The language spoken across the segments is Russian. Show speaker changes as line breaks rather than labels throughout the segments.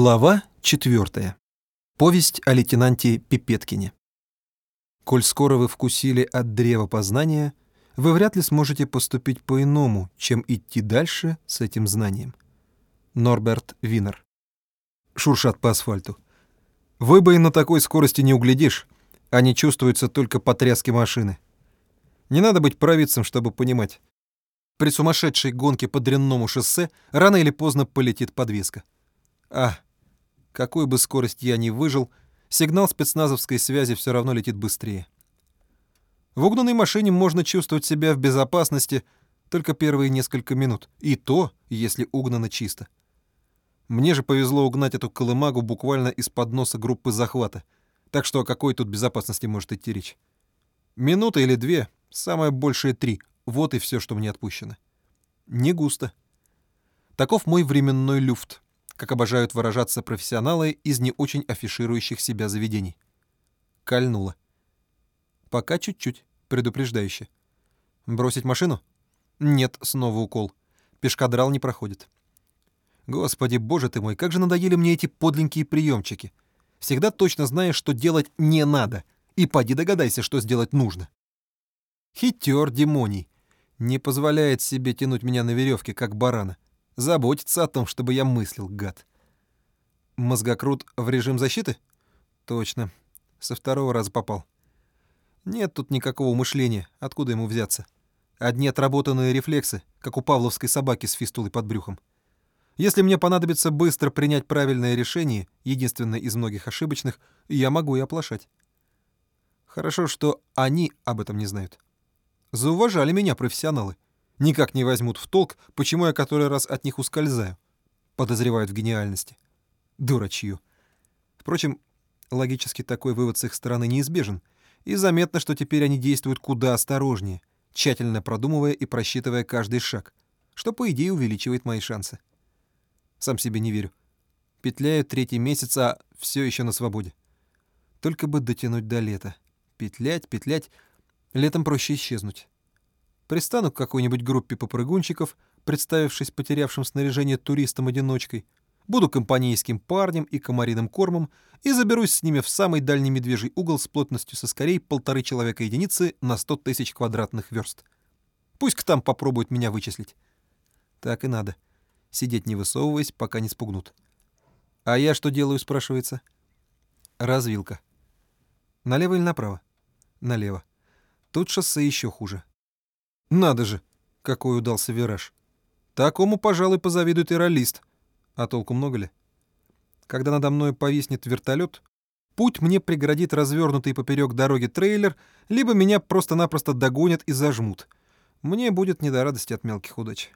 Глава 4. Повесть о лейтенанте Пипеткине. Коль скоро вы вкусили от древа познания, вы вряд ли сможете поступить по-иному, чем идти дальше с этим знанием. Норберт Винер. Шуршат по асфальту. Вы бы и на такой скорости не углядишь, они чувствуются только по тряске машины. Не надо быть провидцем, чтобы понимать. При сумасшедшей гонке по дрянному шоссе рано или поздно полетит подвеска. А, какой бы скорость я ни выжил, сигнал спецназовской связи все равно летит быстрее. В угнанной машине можно чувствовать себя в безопасности только первые несколько минут, и то, если угнано чисто. Мне же повезло угнать эту колымагу буквально из-под носа группы захвата, так что о какой тут безопасности может идти речь? Минута или две, самое большее три, вот и все, что мне отпущено. Не густо. Таков мой временной люфт — как обожают выражаться профессионалы из не очень афиширующих себя заведений. Кольнуло. Пока чуть-чуть, предупреждающе. Бросить машину? Нет, снова укол. Пешкадрал не проходит. Господи, боже ты мой, как же надоели мне эти подленькие приемчики. Всегда точно знаешь, что делать не надо. И поди догадайся, что сделать нужно. Хитер демоний. Не позволяет себе тянуть меня на веревке, как барана. Заботится о том, чтобы я мыслил, гад. Мозгокрут в режим защиты? Точно. Со второго раза попал. Нет тут никакого мышления. Откуда ему взяться? Одни отработанные рефлексы, как у павловской собаки с фистулой под брюхом. Если мне понадобится быстро принять правильное решение, единственное из многих ошибочных, я могу и оплошать. Хорошо, что они об этом не знают. Зауважали меня профессионалы никак не возьмут в толк, почему я который раз от них ускользаю. Подозревают в гениальности. Дурачью. Впрочем, логически такой вывод с их стороны неизбежен, и заметно, что теперь они действуют куда осторожнее, тщательно продумывая и просчитывая каждый шаг, что, по идее, увеличивает мои шансы. Сам себе не верю. Петляю третий месяц, а все еще на свободе. Только бы дотянуть до лета. Петлять, петлять. Летом проще исчезнуть. Пристану к какой-нибудь группе попрыгунчиков, представившись потерявшим снаряжение туристом-одиночкой, буду компанейским парнем и комариным кормом и заберусь с ними в самый дальний медвежий угол с плотностью соскорей полторы человека единицы на сто тысяч квадратных верст. Пусть там попробуют меня вычислить. Так и надо. Сидеть не высовываясь, пока не спугнут. А я что делаю, спрашивается? Развилка. Налево или направо? Налево. Тут шоссе еще хуже. Надо же, какой удался вираж. Такому, пожалуй, позавидует и ролист. А толку много ли? Когда надо мной повиснет вертолет, путь мне преградит развернутый поперек дороги трейлер, либо меня просто-напросто догонят и зажмут. Мне будет не до радости от мелких удач.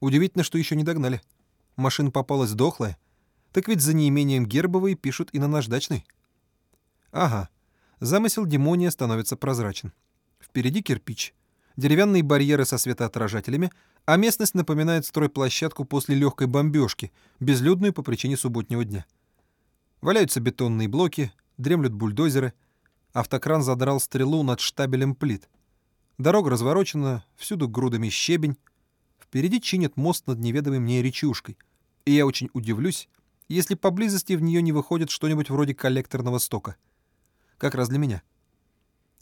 Удивительно, что еще не догнали. Машина попалась дохлая. Так ведь за неимением гербовой пишут и на наждачной. Ага, замысел демония становится прозрачен. Впереди кирпич — деревянные барьеры со светоотражателями, а местность напоминает стройплощадку после легкой бомбежки, безлюдную по причине субботнего дня. Валяются бетонные блоки, дремлют бульдозеры. Автокран задрал стрелу над штабелем плит. Дорога разворочена, всюду грудами щебень. Впереди чинят мост над неведомой мне речушкой. И я очень удивлюсь, если поблизости в нее не выходит что-нибудь вроде коллекторного стока. Как раз для меня.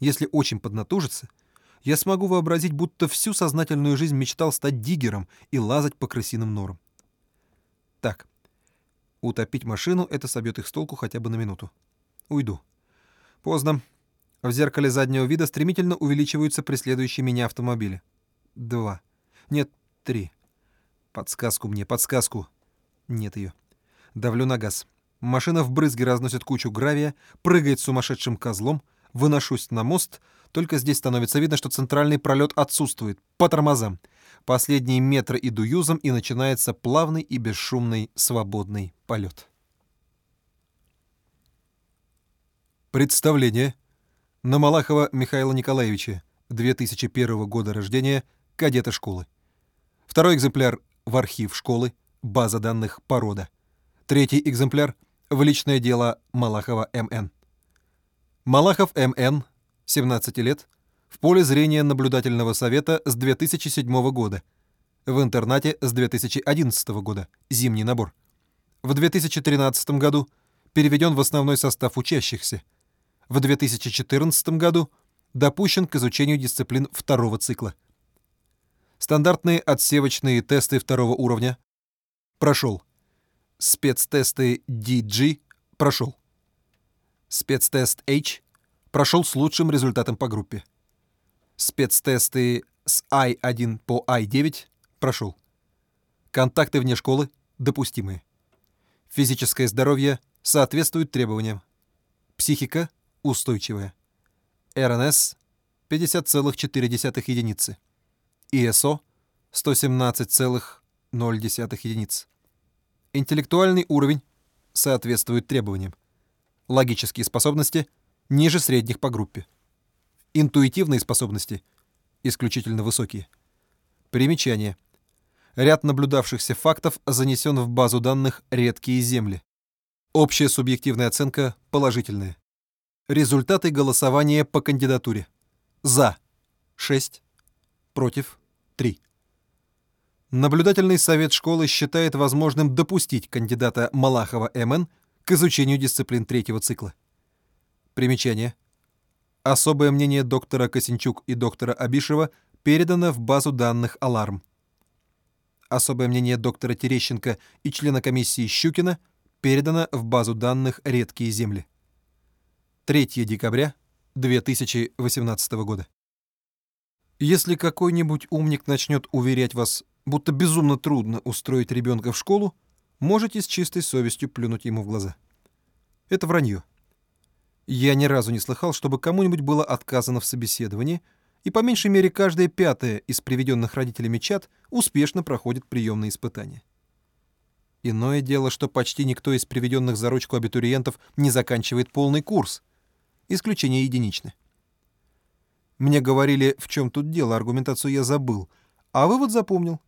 Если очень поднатужиться — я смогу вообразить, будто всю сознательную жизнь мечтал стать диггером и лазать по крысиным норам. Так, утопить машину — это собьет их с толку хотя бы на минуту. Уйду. Поздно. В зеркале заднего вида стремительно увеличиваются преследующие меня автомобили. Два. Нет, три. Подсказку мне, подсказку. Нет ее. Давлю на газ. Машина в брызге разносит кучу гравия, прыгает сумасшедшим козлом, выношусь на мост — только здесь становится видно, что центральный пролет отсутствует. По тормозам. Последние метры иду юзом, и начинается плавный и бесшумный свободный полет. Представление. На Малахова Михаила Николаевича, 2001 года рождения, кадета школы. Второй экземпляр в архив школы, база данных порода. Третий экземпляр в личное дело Малахова МН. Малахов МН 17 лет, в поле зрения наблюдательного совета с 2007 года, в интернате с 2011 года, зимний набор. В 2013 году переведен в основной состав учащихся. В 2014 году допущен к изучению дисциплин второго цикла. Стандартные отсевочные тесты второго уровня. Прошел. Спецтесты DG прошел. Спецтест H прошел с лучшим результатом по группе. Спецтесты с I1 по I9 прошел. Контакты вне школы допустимые. Физическое здоровье соответствует требованиям. Психика устойчивая. РНС 50,4 единицы. ИСО 117,0 единиц. Интеллектуальный уровень соответствует требованиям. Логические способности ниже средних по группе. Интуитивные способности исключительно высокие. Примечание. Ряд наблюдавшихся фактов занесен в базу данных «Редкие земли». Общая субъективная оценка положительная. Результаты голосования по кандидатуре. За – 6, против – 3. Наблюдательный совет школы считает возможным допустить кандидата Малахова МН к изучению дисциплин третьего цикла. Примечание. Особое мнение доктора Косинчук и доктора Абишева передано в базу данных «Аларм». Особое мнение доктора Терещенко и члена комиссии Щукина передано в базу данных «Редкие земли». 3 декабря 2018 года. Если какой-нибудь умник начнет уверять вас, будто безумно трудно устроить ребенка в школу, можете с чистой совестью плюнуть ему в глаза. Это вранье. Я ни разу не слыхал, чтобы кому-нибудь было отказано в собеседовании, и по меньшей мере каждая пятая из приведенных родителями чат успешно проходит приемные испытания. Иное дело, что почти никто из приведенных за ручку абитуриентов не заканчивает полный курс. Исключения единичны. Мне говорили, в чем тут дело, аргументацию я забыл, а вывод запомнил.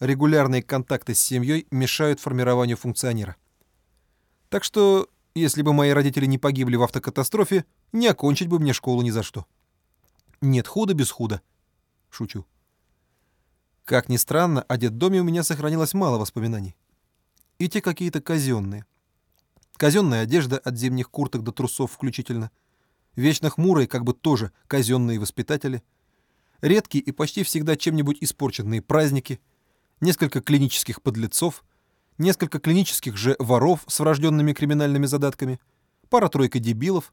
Регулярные контакты с семьей мешают формированию функционера. Так что, если бы мои родители не погибли в автокатастрофе, не окончить бы мне школу ни за что. Нет худа без худа. Шучу. Как ни странно, о детдоме у меня сохранилось мало воспоминаний. И те какие-то казенные. Казенная одежда от зимних курток до трусов включительно. Вечно хмурые, как бы тоже казенные воспитатели. Редкие и почти всегда чем-нибудь испорченные праздники. Несколько клинических подлецов. Несколько клинических же воров с врожденными криминальными задатками. Пара-тройка дебилов.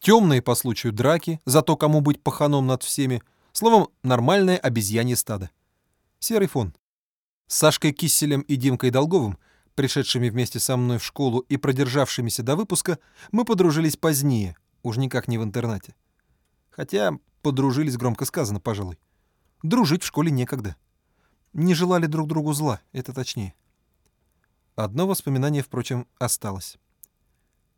Темные по случаю драки, за то, кому быть паханом над всеми. Словом, нормальное обезьянье стадо. Серый фон. С Сашкой Кисселем и Димкой Долговым, пришедшими вместе со мной в школу и продержавшимися до выпуска, мы подружились позднее, уж никак не в интернате. Хотя подружились громко сказано, пожалуй. Дружить в школе некогда. Не желали друг другу зла, это точнее. Одно воспоминание, впрочем, осталось.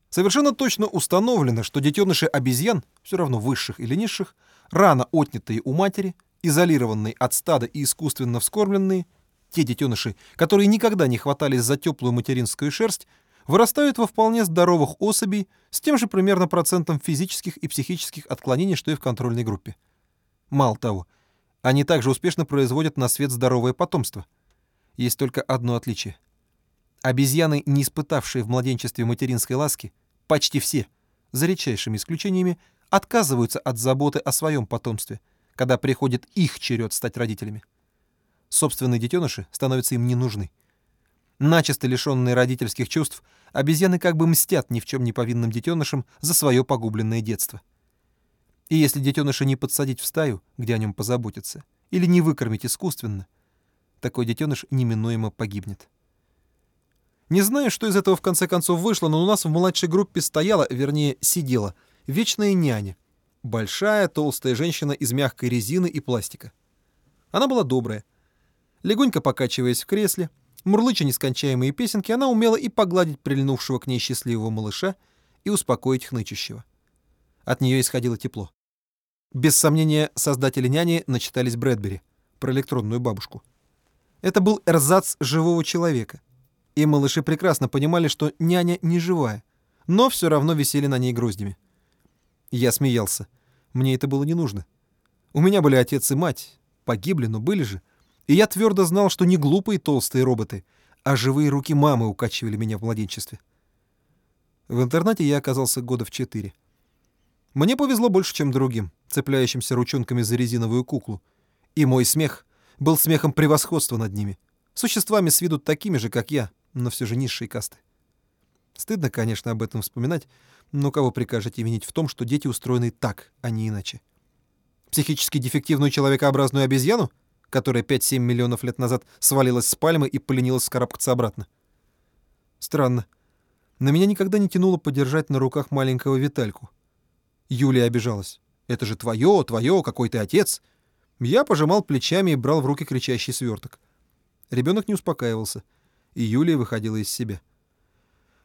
Совершенно точно установлено, что детеныши обезьян, все равно высших или низших, рано отнятые у матери, изолированные от стада и искусственно вскормленные, те детеныши, которые никогда не хватались за теплую материнскую шерсть, вырастают во вполне здоровых особей с тем же примерно процентом физических и психических отклонений, что и в контрольной группе. Мало того, они также успешно производят на свет здоровое потомство. Есть только одно отличие. Обезьяны, не испытавшие в младенчестве материнской ласки, почти все, за редчайшими исключениями, отказываются от заботы о своем потомстве, когда приходит их черед стать родителями. Собственные детеныши становятся им не нужны. Начисто лишенные родительских чувств, обезьяны как бы мстят ни в чем не повинным детенышам за свое погубленное детство. И если детеныша не подсадить в стаю, где о нем позаботятся, или не выкормить искусственно, такой детеныш неминуемо погибнет. Не знаю, что из этого в конце концов вышло, но у нас в младшей группе стояла, вернее, сидела, вечная няня. Большая, толстая женщина из мягкой резины и пластика. Она была добрая. Легонько покачиваясь в кресле, мурлыча нескончаемые песенки, она умела и погладить прильнувшего к ней счастливого малыша, и успокоить хнычущего. От нее исходило тепло. Без сомнения, создатели няни начитались Брэдбери про электронную бабушку. Это был эрзац живого человека — и малыши прекрасно понимали, что няня не живая, но все равно висели на ней гроздями. Я смеялся. Мне это было не нужно. У меня были отец и мать. Погибли, но были же. И я твердо знал, что не глупые толстые роботы, а живые руки мамы укачивали меня в младенчестве. В интернате я оказался года в четыре. Мне повезло больше, чем другим, цепляющимся ручонками за резиновую куклу. И мой смех был смехом превосходства над ними. Существами с виду такими же, как я, но все же низшей касты. Стыдно, конечно, об этом вспоминать, но кого прикажете винить в том, что дети устроены так, а не иначе? Психически дефективную человекообразную обезьяну, которая 5-7 миллионов лет назад свалилась с пальмы и поленилась скарабкаться обратно? Странно. На меня никогда не тянуло подержать на руках маленького Витальку. Юлия обижалась. «Это же твое, твое, какой ты отец!» Я пожимал плечами и брал в руки кричащий сверток. Ребенок не успокаивался, и Юлия выходила из себя.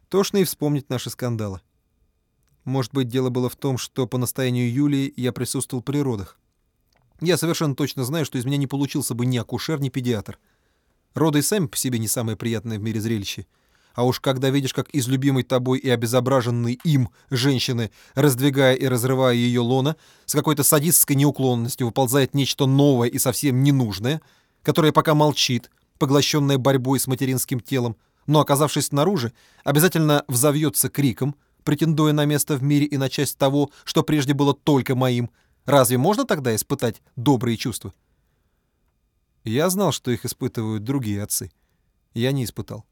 Тошно и вспомнить наши скандалы. Может быть, дело было в том, что по настоянию Юлии я присутствовал при родах. Я совершенно точно знаю, что из меня не получился бы ни акушер, ни педиатр. Роды сами по себе не самое приятное в мире зрелище. А уж когда видишь, как из любимой тобой и обезображенной им женщины, раздвигая и разрывая ее лона, с какой-то садистской неуклонностью выползает нечто новое и совсем ненужное, которое пока молчит, поглощенное борьбой с материнским телом, но, оказавшись снаружи, обязательно взовьется криком — претендуя на место в мире и на часть того, что прежде было только моим, разве можно тогда испытать добрые чувства? Я знал, что их испытывают другие отцы. Я не испытал.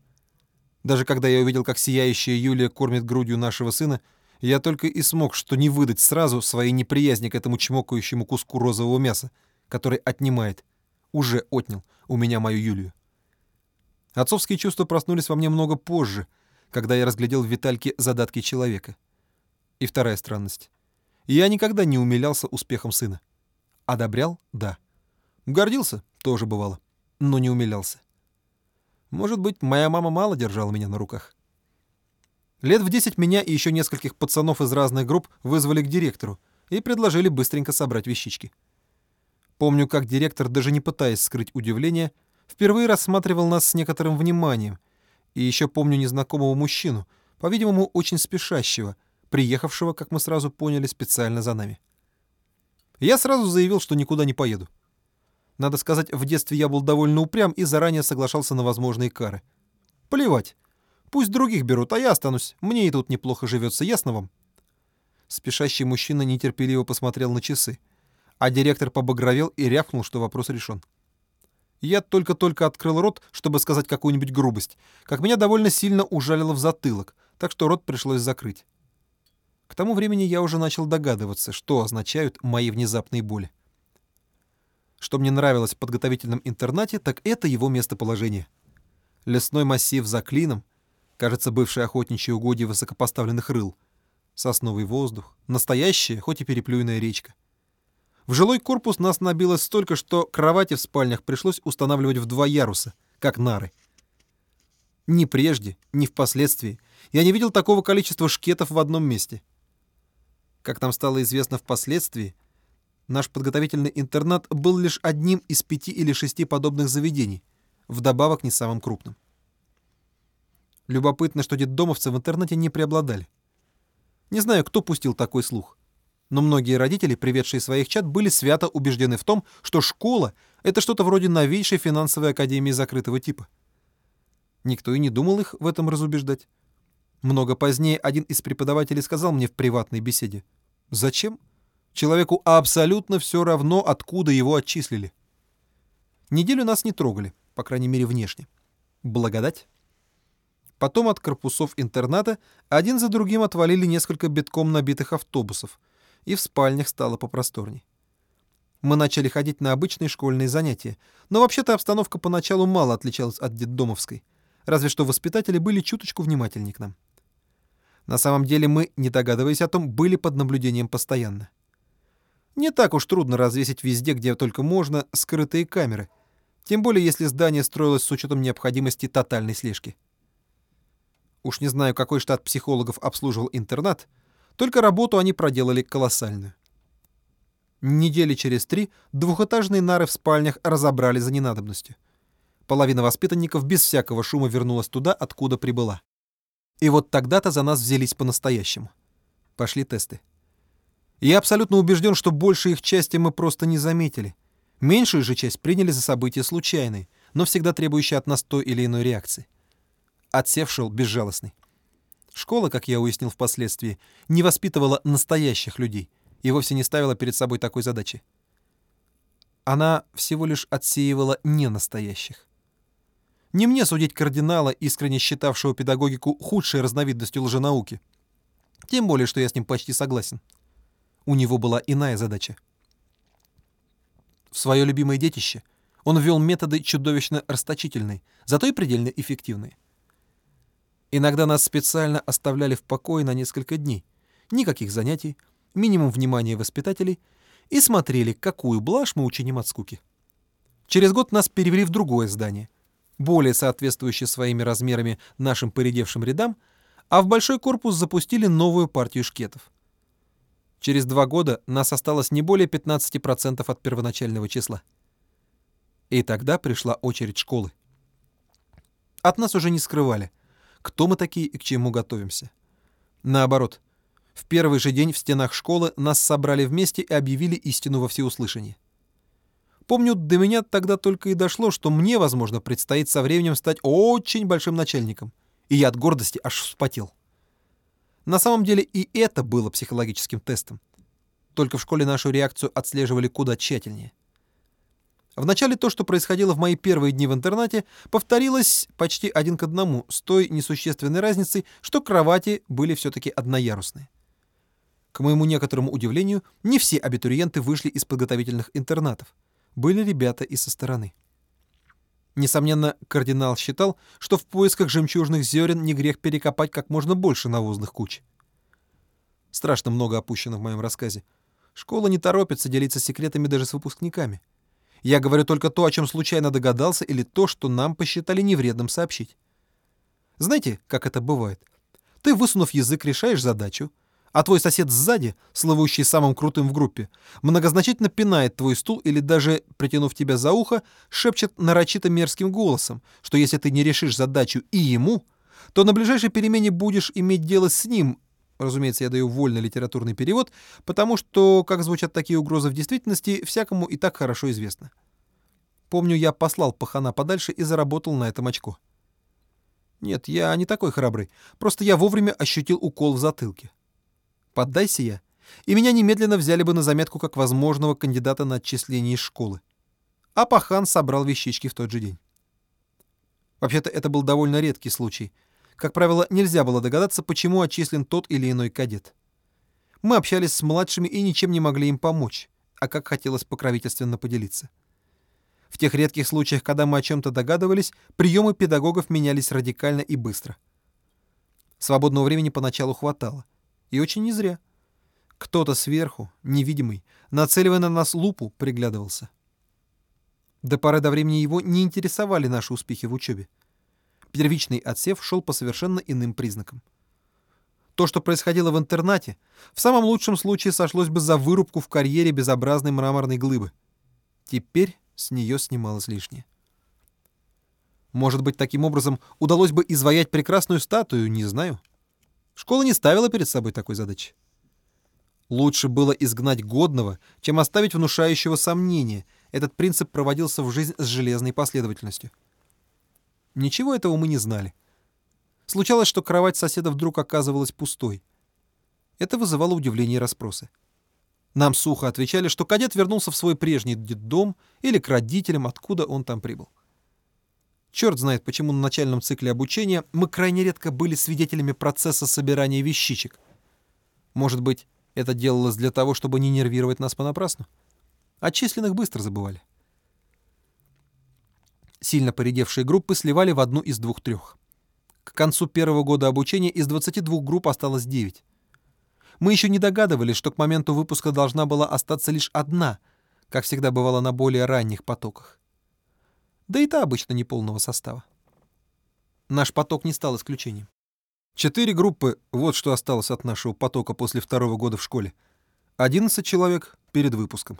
Даже когда я увидел, как сияющая Юлия кормит грудью нашего сына, я только и смог, что не выдать сразу своей неприязни к этому чмокающему куску розового мяса, который отнимает, уже отнял у меня мою Юлию. Отцовские чувства проснулись во мне много позже — когда я разглядел в Витальке задатки человека. И вторая странность. Я никогда не умилялся успехом сына. Одобрял — да. Гордился — тоже бывало. Но не умилялся. Может быть, моя мама мало держала меня на руках. Лет в десять меня и еще нескольких пацанов из разных групп вызвали к директору и предложили быстренько собрать вещички. Помню, как директор, даже не пытаясь скрыть удивление, впервые рассматривал нас с некоторым вниманием и еще помню незнакомого мужчину, по-видимому, очень спешащего, приехавшего, как мы сразу поняли, специально за нами. Я сразу заявил, что никуда не поеду. Надо сказать, в детстве я был довольно упрям и заранее соглашался на возможные кары. Плевать. Пусть других берут, а я останусь. Мне и тут неплохо живется, ясно вам? Спешащий мужчина нетерпеливо посмотрел на часы, а директор побагровел и рявкнул, что вопрос решен. Я только-только открыл рот, чтобы сказать какую-нибудь грубость, как меня довольно сильно ужалило в затылок, так что рот пришлось закрыть. К тому времени я уже начал догадываться, что означают мои внезапные боли. Что мне нравилось в подготовительном интернате, так это его местоположение. Лесной массив за клином, кажется, бывшее охотничье угодье высокопоставленных рыл, сосновый воздух, настоящая, хоть и переплюйная речка. В жилой корпус нас набилось столько, что кровати в спальнях пришлось устанавливать в два яруса, как нары. Ни прежде, ни впоследствии я не видел такого количества шкетов в одном месте. Как нам стало известно впоследствии, наш подготовительный интернат был лишь одним из пяти или шести подобных заведений, вдобавок не самым крупным. Любопытно, что детдомовцы в интернете не преобладали. Не знаю, кто пустил такой слух но многие родители, приведшие своих чад, были свято убеждены в том, что школа — это что-то вроде новейшей финансовой академии закрытого типа. Никто и не думал их в этом разубеждать. Много позднее один из преподавателей сказал мне в приватной беседе, «Зачем? Человеку абсолютно все равно, откуда его отчислили». Неделю нас не трогали, по крайней мере, внешне. Благодать. Потом от корпусов интерната один за другим отвалили несколько битком набитых автобусов — и в спальнях стало попросторней. Мы начали ходить на обычные школьные занятия, но вообще-то обстановка поначалу мало отличалась от детдомовской, разве что воспитатели были чуточку внимательнее к нам. На самом деле мы, не догадываясь о том, были под наблюдением постоянно. Не так уж трудно развесить везде, где только можно, скрытые камеры, тем более если здание строилось с учетом необходимости тотальной слежки. Уж не знаю, какой штат психологов обслуживал интернат — только работу они проделали колоссальную. Недели через три двухэтажные нары в спальнях разобрали за ненадобностью. Половина воспитанников без всякого шума вернулась туда, откуда прибыла. И вот тогда-то за нас взялись по-настоящему. Пошли тесты. Я абсолютно убежден, что большей их части мы просто не заметили. Меньшую же часть приняли за события случайные, но всегда требующие от нас той или иной реакции. отсев шел безжалостный. Школа, как я уяснил впоследствии, не воспитывала настоящих людей и вовсе не ставила перед собой такой задачи. Она всего лишь отсеивала ненастоящих. Не мне судить кардинала, искренне считавшего педагогику худшей разновидностью лженауки. Тем более, что я с ним почти согласен. У него была иная задача. В свое любимое детище он ввел методы чудовищно расточительные, зато и предельно эффективные. Иногда нас специально оставляли в покое на несколько дней. Никаких занятий, минимум внимания воспитателей и смотрели, какую блажь мы учиним от скуки. Через год нас перевели в другое здание, более соответствующее своими размерами нашим поредевшим рядам, а в большой корпус запустили новую партию шкетов. Через два года нас осталось не более 15% от первоначального числа. И тогда пришла очередь школы. От нас уже не скрывали, кто мы такие и к чему готовимся. Наоборот, в первый же день в стенах школы нас собрали вместе и объявили истину во всеуслышание. Помню, до меня тогда только и дошло, что мне, возможно, предстоит со временем стать очень большим начальником. И я от гордости аж вспотел. На самом деле и это было психологическим тестом. Только в школе нашу реакцию отслеживали куда тщательнее. Вначале то, что происходило в мои первые дни в интернате, повторилось почти один к одному, с той несущественной разницей, что кровати были все-таки одноярусные. К моему некоторому удивлению, не все абитуриенты вышли из подготовительных интернатов были ребята и со стороны. Несомненно, кардинал считал, что в поисках жемчужных зерен не грех перекопать как можно больше навозных куч. Страшно много опущено в моем рассказе. Школа не торопится делиться секретами даже с выпускниками. Я говорю только то, о чем случайно догадался, или то, что нам посчитали невредным сообщить. Знаете, как это бывает? Ты, высунув язык, решаешь задачу, а твой сосед сзади, слывущий самым крутым в группе, многозначительно пинает твой стул или даже, притянув тебя за ухо, шепчет нарочито мерзким голосом, что если ты не решишь задачу и ему, то на ближайшей перемене будешь иметь дело с ним, разумеется, я даю вольный литературный перевод, потому что, как звучат такие угрозы в действительности, всякому и так хорошо известно. Помню, я послал пахана подальше и заработал на этом очко. Нет, я не такой храбрый, просто я вовремя ощутил укол в затылке. Поддайся я, и меня немедленно взяли бы на заметку как возможного кандидата на отчисление из школы. А пахан собрал вещички в тот же день. Вообще-то это был довольно редкий случай. Как правило, нельзя было догадаться, почему отчислен тот или иной кадет. Мы общались с младшими и ничем не могли им помочь, а как хотелось покровительственно поделиться. В тех редких случаях, когда мы о чем-то догадывались, приемы педагогов менялись радикально и быстро. Свободного времени поначалу хватало — и очень не зря. Кто-то сверху, невидимый, нацеливая на нас лупу, приглядывался. До поры до времени его не интересовали наши успехи в учебе. Первичный отсев шел по совершенно иным признакам. То, что происходило в интернате, в самом лучшем случае сошлось бы за вырубку в карьере безобразной мраморной глыбы. Теперь с нее снималось лишнее. Может быть, таким образом удалось бы изваять прекрасную статую, не знаю. Школа не ставила перед собой такой задачи. Лучше было изгнать годного, чем оставить внушающего сомнения. Этот принцип проводился в жизнь с железной последовательностью. Ничего этого мы не знали. Случалось, что кровать соседа вдруг оказывалась пустой. Это вызывало удивление и расспросы. Нам сухо отвечали, что кадет вернулся в свой прежний дом или к родителям, откуда он там прибыл. Черт знает, почему на начальном цикле обучения мы крайне редко были свидетелями процесса собирания вещичек. Может быть, это делалось для того, чтобы не нервировать нас понапрасну? Отчисленных быстро забывали. Сильно поредевшие группы сливали в одну из двух-трех. К концу первого года обучения из 22 групп осталось 9. Мы еще не догадывались, что к моменту выпуска должна была остаться лишь одна, как всегда бывало на более ранних потоках да и та обычно неполного состава. Наш поток не стал исключением. Четыре группы — вот что осталось от нашего потока после второго года в школе. Одиннадцать человек перед выпуском.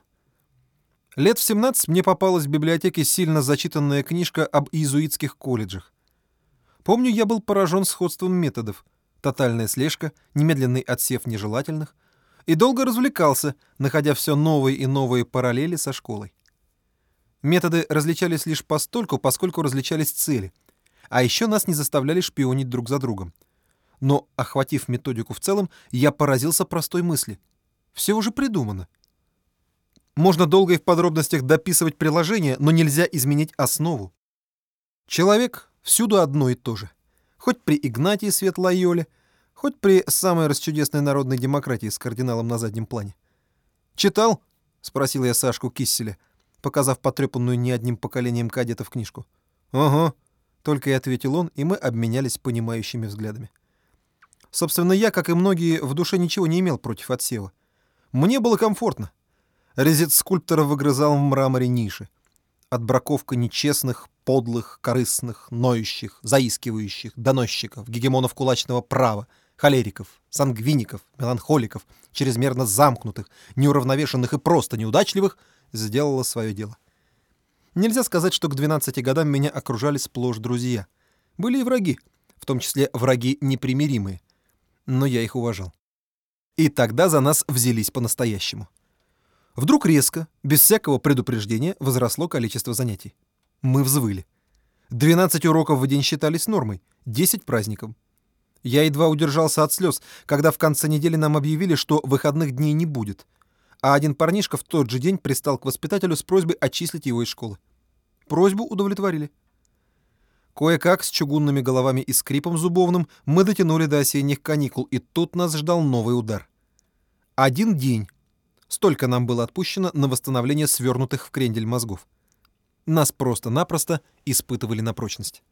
Лет в 17 мне попалась в библиотеке сильно зачитанная книжка об иезуитских колледжах. Помню, я был поражен сходством методов. Тотальная слежка, немедленный отсев нежелательных. И долго развлекался, находя все новые и новые параллели со школой. Методы различались лишь постольку, поскольку различались цели. А еще нас не заставляли шпионить друг за другом. Но, охватив методику в целом, я поразился простой мысли. Все уже придумано. Можно долго и в подробностях дописывать приложение, но нельзя изменить основу. Человек всюду одно и то же. Хоть при Игнатии Светлойоле, хоть при самой расчудесной народной демократии с кардиналом на заднем плане. «Читал?» — спросил я Сашку Кисселя, показав потрепанную не одним поколением кадетов книжку. «Ага», — только и ответил он, и мы обменялись понимающими взглядами. Собственно, я, как и многие, в душе ничего не имел против отсева. Мне было комфортно. Резец скульптора выгрызал в мраморе ниши. Отбраковка нечестных, подлых, корыстных, ноющих, заискивающих, доносчиков, гегемонов кулачного права, холериков, сангвиников, меланхоликов, чрезмерно замкнутых, неуравновешенных и просто неудачливых, сделала свое дело. Нельзя сказать, что к 12 годам меня окружали сплошь друзья. Были и враги, в том числе враги непримиримые. Но я их уважал. И тогда за нас взялись по-настоящему. Вдруг резко, без всякого предупреждения, возросло количество занятий. Мы взвыли. 12 уроков в день считались нормой, 10 праздником. Я едва удержался от слез, когда в конце недели нам объявили, что выходных дней не будет. А один парнишка в тот же день пристал к воспитателю с просьбой отчислить его из школы. Просьбу удовлетворили. Кое-как, с чугунными головами и скрипом зубовным, мы дотянули до осенних каникул, и тут нас ждал новый удар. Один день Столько нам было отпущено на восстановление свернутых в крендель мозгов. Нас просто-напросто испытывали на прочность.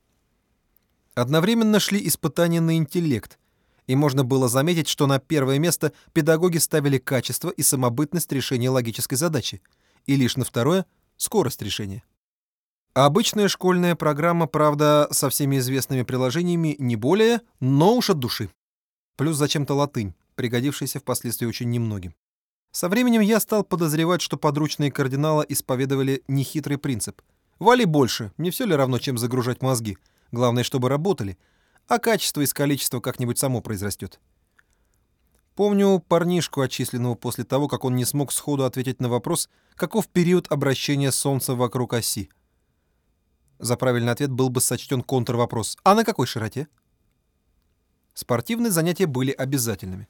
Одновременно шли испытания на интеллект, и можно было заметить, что на первое место педагоги ставили качество и самобытность решения логической задачи, и лишь на второе — скорость решения. Обычная школьная программа, правда, со всеми известными приложениями не более, но уж от души. Плюс зачем-то латынь, пригодившаяся впоследствии очень немногим. Со временем я стал подозревать, что подручные кардинала исповедовали нехитрый принцип. Вали больше, не все ли равно, чем загружать мозги. Главное, чтобы работали, а качество из количества как-нибудь само произрастет. Помню парнишку, отчисленного после того, как он не смог сходу ответить на вопрос, каков период обращения Солнца вокруг оси. За правильный ответ был бы сочтен контрвопрос «А на какой широте?» Спортивные занятия были обязательными.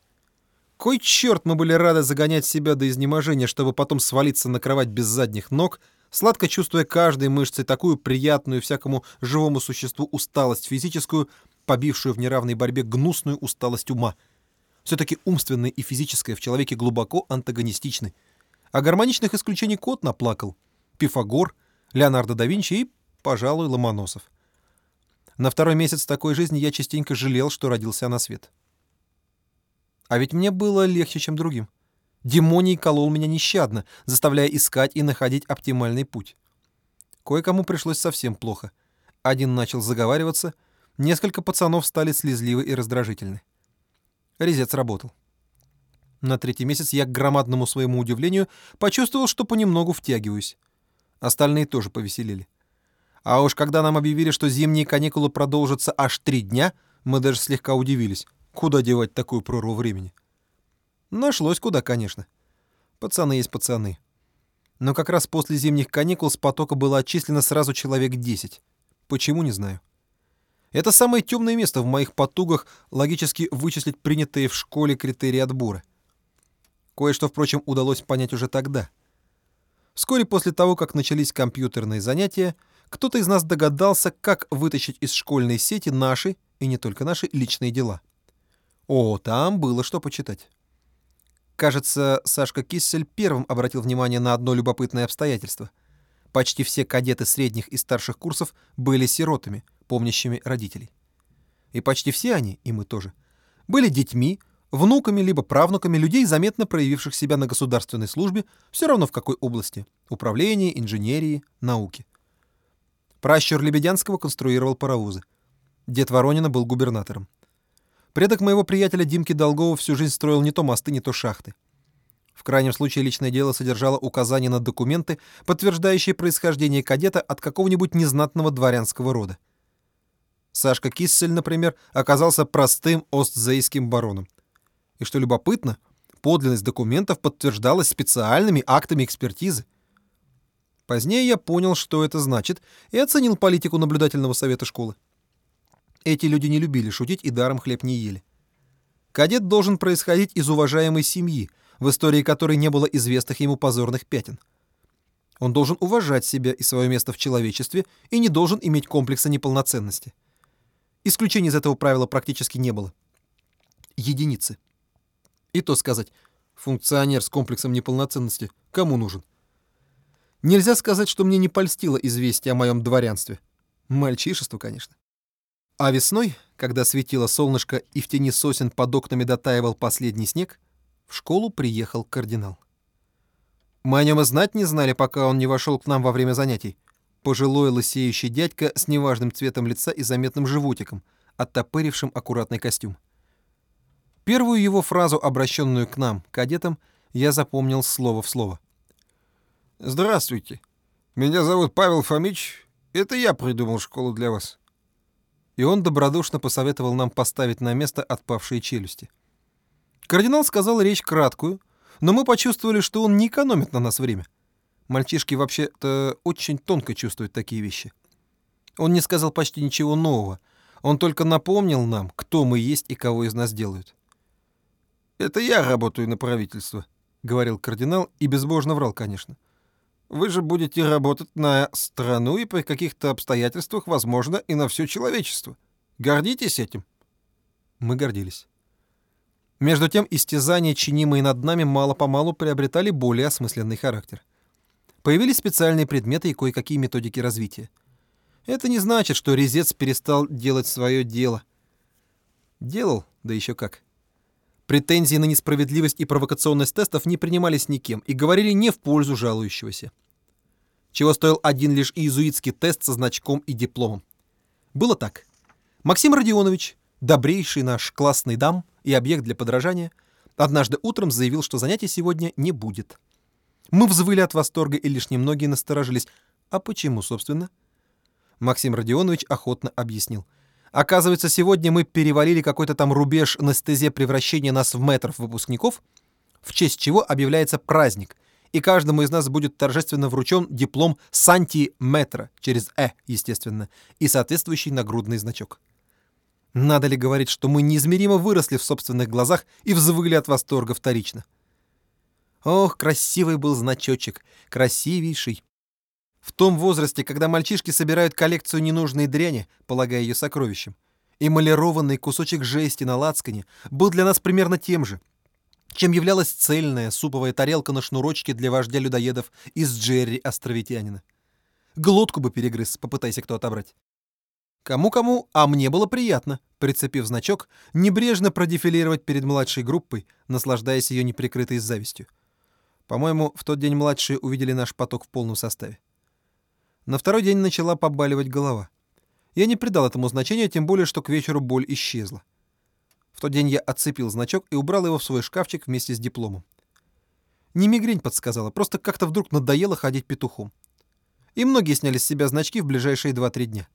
Кой черт мы были рады загонять себя до изнеможения, чтобы потом свалиться на кровать без задних ног, сладко чувствуя каждой мышцей такую приятную всякому живому существу усталость физическую, побившую в неравной борьбе гнусную усталость ума. Все-таки умственное и физическое в человеке глубоко антагонистичны. А гармоничных исключений кот наплакал. Пифагор, Леонардо да Винчи и, пожалуй, Ломоносов. На второй месяц такой жизни я частенько жалел, что родился на свет. А ведь мне было легче, чем другим. Демоний колол меня нещадно, заставляя искать и находить оптимальный путь. Кое-кому пришлось совсем плохо. Один начал заговариваться, несколько пацанов стали слезливы и раздражительны. Резец работал. На третий месяц я, к громадному своему удивлению, почувствовал, что понемногу втягиваюсь. Остальные тоже повеселели. А уж когда нам объявили, что зимние каникулы продолжатся аж три дня, мы даже слегка удивились. Куда девать такую прорву времени? Нашлось куда, конечно. Пацаны есть пацаны. Но как раз после зимних каникул с потока было отчислено сразу человек 10. Почему, не знаю. Это самое темное место в моих потугах логически вычислить принятые в школе критерии отбора. Кое-что, впрочем, удалось понять уже тогда. Вскоре после того, как начались компьютерные занятия, кто-то из нас догадался, как вытащить из школьной сети наши, и не только наши, личные дела. О, там было что почитать. Кажется, Сашка Киссель первым обратил внимание на одно любопытное обстоятельство. Почти все кадеты средних и старших курсов были сиротами, помнящими родителей. И почти все они, и мы тоже, были детьми, внуками либо правнуками людей, заметно проявивших себя на государственной службе, все равно в какой области — управлении, инженерии, науки. Пращур Лебедянского конструировал паровозы. Дед Воронина был губернатором. Предок моего приятеля Димки Долгова всю жизнь строил не то мосты, не то шахты. В крайнем случае личное дело содержало указания на документы, подтверждающие происхождение кадета от какого-нибудь незнатного дворянского рода. Сашка Киссель, например, оказался простым остзейским бароном. И что любопытно, подлинность документов подтверждалась специальными актами экспертизы. Позднее я понял, что это значит, и оценил политику наблюдательного совета школы. Эти люди не любили шутить и даром хлеб не ели. Кадет должен происходить из уважаемой семьи, в истории которой не было известных ему позорных пятен. Он должен уважать себя и свое место в человечестве и не должен иметь комплекса неполноценности. Исключений из этого правила практически не было. Единицы. И то сказать, функционер с комплексом неполноценности кому нужен? Нельзя сказать, что мне не польстило известие о моем дворянстве. Мальчишество, конечно. А весной, когда светило солнышко и в тени сосен под окнами дотаивал последний снег, в школу приехал кардинал. Мы о нем и знать не знали, пока он не вошел к нам во время занятий. Пожилой лысеющий дядька с неважным цветом лица и заметным животиком, оттопырившим аккуратный костюм. Первую его фразу, обращенную к нам, кадетам, я запомнил слово в слово. «Здравствуйте. Меня зовут Павел Фомич. Это я придумал школу для вас и он добродушно посоветовал нам поставить на место отпавшие челюсти. Кардинал сказал речь краткую, но мы почувствовали, что он не экономит на нас время. Мальчишки вообще-то очень тонко чувствуют такие вещи. Он не сказал почти ничего нового. Он только напомнил нам, кто мы есть и кого из нас делают. «Это я работаю на правительство», — говорил кардинал и безбожно врал, конечно. Вы же будете работать на страну и при каких-то обстоятельствах, возможно, и на все человечество. Гордитесь этим?» Мы гордились. Между тем, истязания, чинимые над нами, мало-помалу приобретали более осмысленный характер. Появились специальные предметы и кое-какие методики развития. Это не значит, что резец перестал делать свое дело. Делал, да еще как. Претензии на несправедливость и провокационность тестов не принимались никем и говорили не в пользу жалующегося чего стоил один лишь иезуитский тест со значком и дипломом. Было так. Максим Родионович, добрейший наш классный дам и объект для подражания, однажды утром заявил, что занятий сегодня не будет. Мы взвыли от восторга, и лишь немногие насторожились. А почему, собственно? Максим Родионович охотно объяснил. Оказывается, сегодня мы перевалили какой-то там рубеж на стезе превращения нас в метров выпускников, в честь чего объявляется праздник, и каждому из нас будет торжественно вручен диплом сантиметра, через «э», естественно, и соответствующий нагрудный значок. Надо ли говорить, что мы неизмеримо выросли в собственных глазах и взвыли от восторга вторично? Ох, красивый был значочек, красивейший. В том возрасте, когда мальчишки собирают коллекцию ненужной дряни, полагая ее сокровищем, эмалированный кусочек жести на лацкане был для нас примерно тем же — чем являлась цельная суповая тарелка на шнурочке для вождя людоедов из Джерри Островитянина. Глотку бы перегрыз, попытайся кто отобрать. Кому-кому, а мне было приятно, прицепив значок, небрежно продефилировать перед младшей группой, наслаждаясь ее неприкрытой завистью. По-моему, в тот день младшие увидели наш поток в полном составе. На второй день начала побаливать голова. Я не придал этому значения, тем более, что к вечеру боль исчезла. В тот день я отцепил значок и убрал его в свой шкафчик вместе с дипломом. Не мигрень подсказала, просто как-то вдруг надоело ходить петухом. И многие сняли с себя значки в ближайшие 2-3 дня.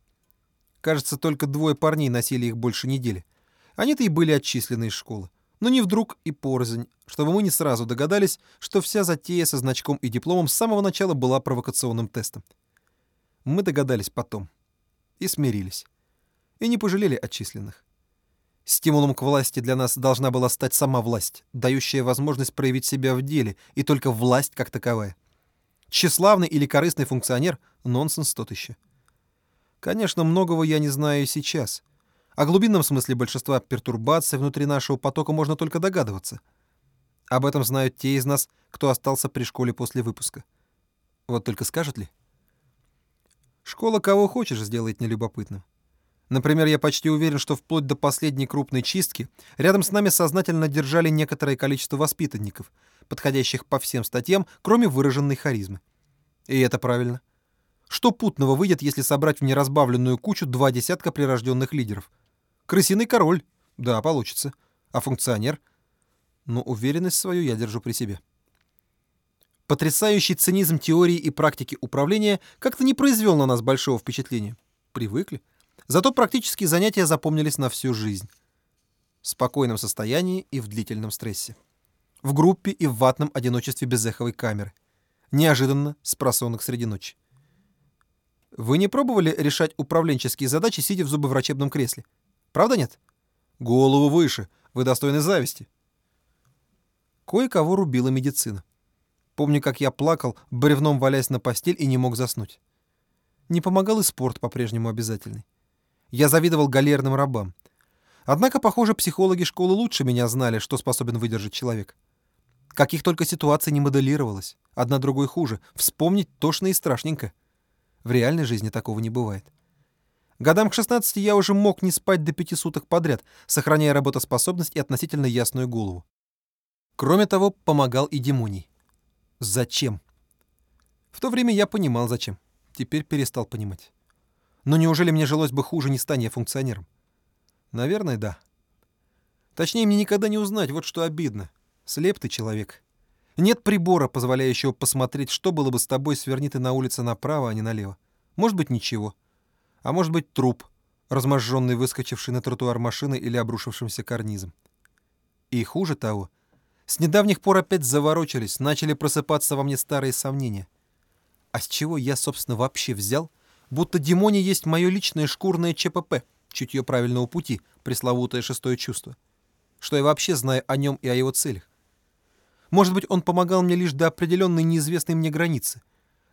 Кажется, только двое парней носили их больше недели. Они-то и были отчислены из школы. Но не вдруг и порознь, чтобы мы не сразу догадались, что вся затея со значком и дипломом с самого начала была провокационным тестом. Мы догадались потом. И смирились. И не пожалели отчисленных. Стимулом к власти для нас должна была стать сама власть, дающая возможность проявить себя в деле, и только власть как таковая. Тщеславный или корыстный функционер — нонсенс тот еще. Конечно, многого я не знаю сейчас. О глубинном смысле большинства пертурбаций внутри нашего потока можно только догадываться. Об этом знают те из нас, кто остался при школе после выпуска. Вот только скажут ли? Школа кого хочешь сделает нелюбопытным. Например, я почти уверен, что вплоть до последней крупной чистки рядом с нами сознательно держали некоторое количество воспитанников, подходящих по всем статьям, кроме выраженной харизмы. И это правильно. Что путного выйдет, если собрать в неразбавленную кучу два десятка прирожденных лидеров? Крысиный король. Да, получится. А функционер? Но уверенность свою я держу при себе. Потрясающий цинизм теории и практики управления как-то не произвел на нас большого впечатления. Привыкли. Зато практические занятия запомнились на всю жизнь. В спокойном состоянии и в длительном стрессе. В группе и в ватном одиночестве без эховой камеры. Неожиданно, с просонок среди ночи. Вы не пробовали решать управленческие задачи, сидя в зубоврачебном кресле? Правда нет? Голову выше. Вы достойны зависти. Кое-кого рубила медицина. Помню, как я плакал, бревном валясь на постель и не мог заснуть. Не помогал и спорт по-прежнему обязательный. Я завидовал галерным рабам. Однако, похоже, психологи школы лучше меня знали, что способен выдержать человек. Каких только ситуаций не моделировалось. Одна другой хуже. Вспомнить тошно и страшненько. В реальной жизни такого не бывает. Годам к 16 я уже мог не спать до пяти суток подряд, сохраняя работоспособность и относительно ясную голову. Кроме того, помогал и Димоний. Зачем? В то время я понимал, зачем. Теперь перестал понимать. Но неужели мне жилось бы хуже, не стань я функционером? Наверное, да. Точнее, мне никогда не узнать, вот что обидно. Слеп ты человек. Нет прибора, позволяющего посмотреть, что было бы с тобой, сверни ты на улице направо, а не налево. Может быть, ничего. А может быть, труп, разможженный, выскочивший на тротуар машины или обрушившимся карнизом. И хуже того, с недавних пор опять заворочились, начали просыпаться во мне старые сомнения. А с чего я, собственно, вообще взял, будто Димоне есть мое личное шкурное ЧПП, чутье правильного пути, пресловутое шестое чувство? Что я вообще знаю о нем и о его целях? Может быть, он помогал мне лишь до определенной неизвестной мне границы,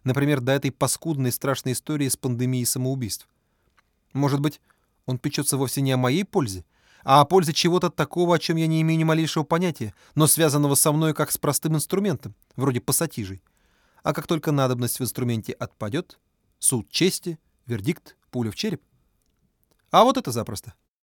например, до этой паскудной страшной истории с пандемией самоубийств. Может быть, он печется вовсе не о моей пользе, а о пользе чего-то такого, о чем я не имею ни малейшего понятия, но связанного со мной как с простым инструментом, вроде пассатижей. А как только надобность в инструменте отпадет, суд чести, вердикт, пуля в череп. А вот это запросто.